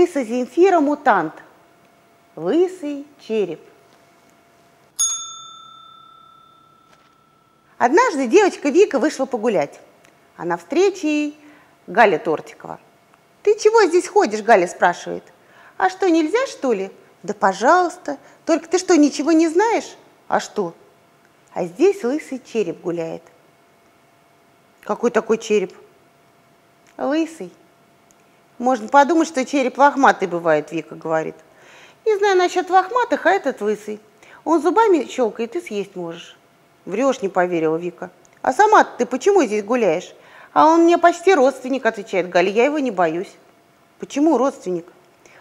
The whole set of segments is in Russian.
Крыса Земфира мутант. Лысый череп. Однажды девочка Вика вышла погулять, а на встрече ей Галя Тортикова. «Ты чего здесь ходишь?» – Галя спрашивает. «А что, нельзя, что ли?» «Да пожалуйста. Только ты что, ничего не знаешь?» «А что?» «А здесь лысый череп гуляет». «Какой такой череп?» «Лысый». «Можно подумать, что череп лохматый бывает», – Вика говорит. «Не знаю насчет лохматых, а этот лысый. Он зубами щелкает и съесть можешь». Врешь, не поверила Вика. А сама ты почему здесь гуляешь? А он мне почти родственник, отвечает Галя, я его не боюсь. Почему родственник?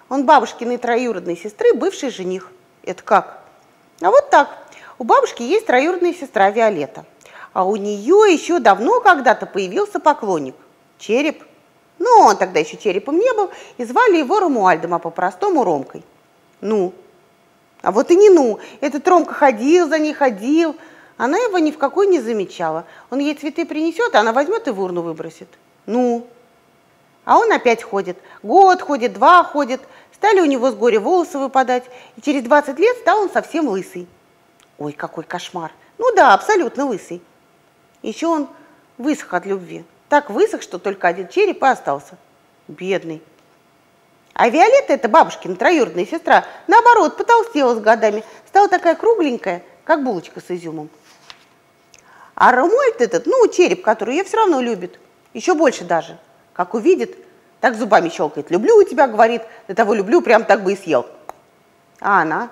Он бабушкиной троюродной сестры, бывший жених. Это как? А вот так. У бабушки есть троюродная сестра Виолетта. А у нее еще давно когда-то появился поклонник. Череп. Ну, он тогда еще черепом не был, и звали его Ромуальдом, а по-простому Ромкой. Ну, а вот и не ну. Этот Ромка ходил за ней, ходил, она его ни в какой не замечала. Он ей цветы принесет, а она возьмет и в урну выбросит. Ну? А он опять ходит. Год ходит, два ходит. Стали у него с горя волосы выпадать. И через 20 лет стал он совсем лысый. Ой, какой кошмар. Ну да, абсолютно лысый. Еще он высох от любви. Так высох, что только один череп и остался. Бедный. А Виолетта, это бабушкина троюродная сестра, наоборот, потолстела с годами. Стала такая кругленькая, как булочка с изюмом. А Ромуальд этот, ну, череп, который ее все равно любит, еще больше даже. Как увидит, так зубами щелкает. «Люблю у тебя», говорит, «до того люблю, прям так бы и съел». А она?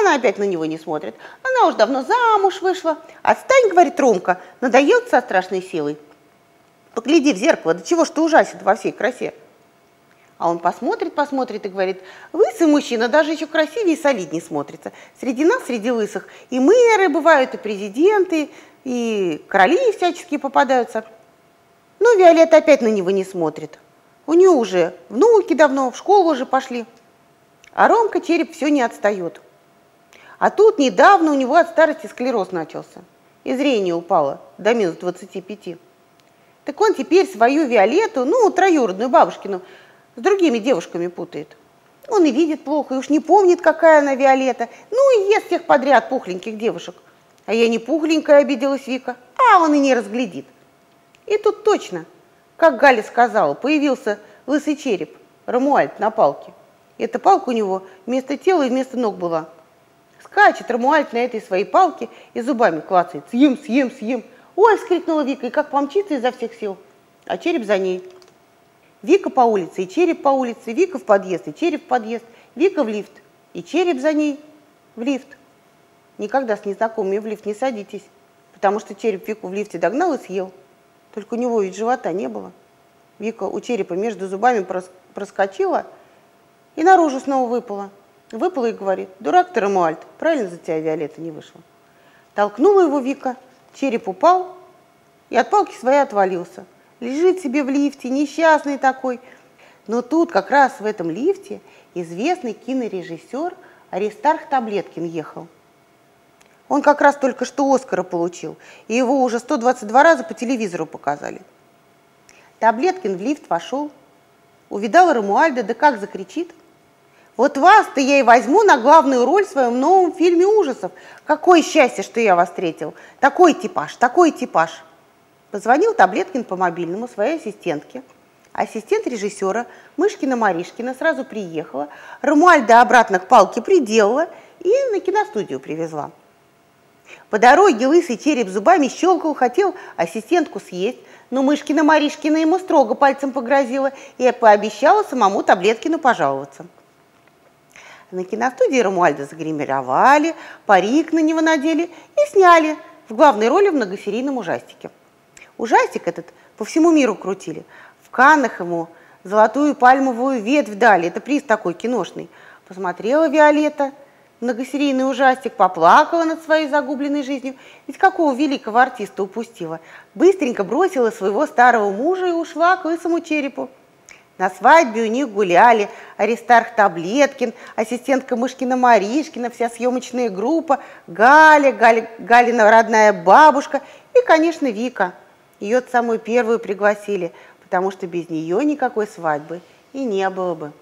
Она опять на него не смотрит. Она уж давно замуж вышла. «Отстань», говорит Ромка, надоел со страшной силой. «Погляди в зеркало, до чего ж ты ужасен во всей красе». А он посмотрит, посмотрит и говорит, лысый мужчина даже еще красивее и солиднее смотрится. Среди нас, среди лысых, и мэры бывают, и президенты, и короли всяческие попадаются. Но Виолетта опять на него не смотрит. У нее уже внуки давно в школу уже пошли. А Ромка череп все не отстает. А тут недавно у него от старости склероз начался. И зрение упало до минус 25. Так он теперь свою Виолетту, ну, троюродную бабушкину, с другими девушками путает. Он и видит плохо, и уж не помнит, какая она Виолетта. Ну и ест всех подряд пухленьких девушек. А я не пухленькая, обиделась Вика. А он и не разглядит. И тут точно, как Галя сказала, появился лысый череп, Рамуальд на палке. Эта палка у него вместо тела и вместо ног была. Скачет Рамуальд на этой своей палке и зубами клацает. Съем, съем, съем. Ой, вскрикнула Вика, и как помчится изо всех сил. А череп за ней. Вика по улице, и череп по улице, Вика в подъезд, и череп в подъезд, Вика в лифт, и череп за ней в лифт. Никогда с незнакомыми в лифт не садитесь, потому что череп Вику в лифте догнал и съел. Только у него ведь живота не было. Вика у черепа между зубами проскочила и наружу снова выпала. Выпала и говорит, дурак ты, Рамуальд, правильно за тебя Виолетта не вышла. Толкнула его Вика, череп упал и от палки своей отвалился лежит себе в лифте, несчастный такой. Но тут как раз в этом лифте известный кинорежиссер Аристарх Таблеткин ехал. Он как раз только что Оскара получил, и его уже 122 раза по телевизору показали. Таблеткин в лифт вошел, увидал Рамуальда, да как закричит. Вот вас-то я и возьму на главную роль в своем новом фильме ужасов. Какое счастье, что я вас встретил. Такой типаж, такой типаж. Позвонил Таблеткин по мобильному своей ассистентке. Ассистент режиссера Мышкина-Маришкина сразу приехала, Рамуальда обратно к палке приделала и на киностудию привезла. По дороге лысый череп зубами щелкал, хотел ассистентку съесть, но Мышкина-Маришкина ему строго пальцем погрозила и пообещала самому Таблеткину пожаловаться. На киностудии Рамуальда загримировали, парик на него надели и сняли в главной роли в многосерийном ужастике. Ужастик этот по всему миру крутили. В Каннах ему золотую пальмовую ветвь дали. Это приз такой киношный. Посмотрела Виолетта многосерийный ужастик, поплакала над своей загубленной жизнью. Ведь какого великого артиста упустила? Быстренько бросила своего старого мужа и ушла к лысому черепу. На свадьбе у них гуляли Аристарх Таблеткин, ассистентка Мышкина Маришкина, вся съемочная группа, Галя, Галя, Галина родная бабушка и, конечно, Вика – ее самую первую пригласили, потому что без нее никакой свадьбы и не было бы.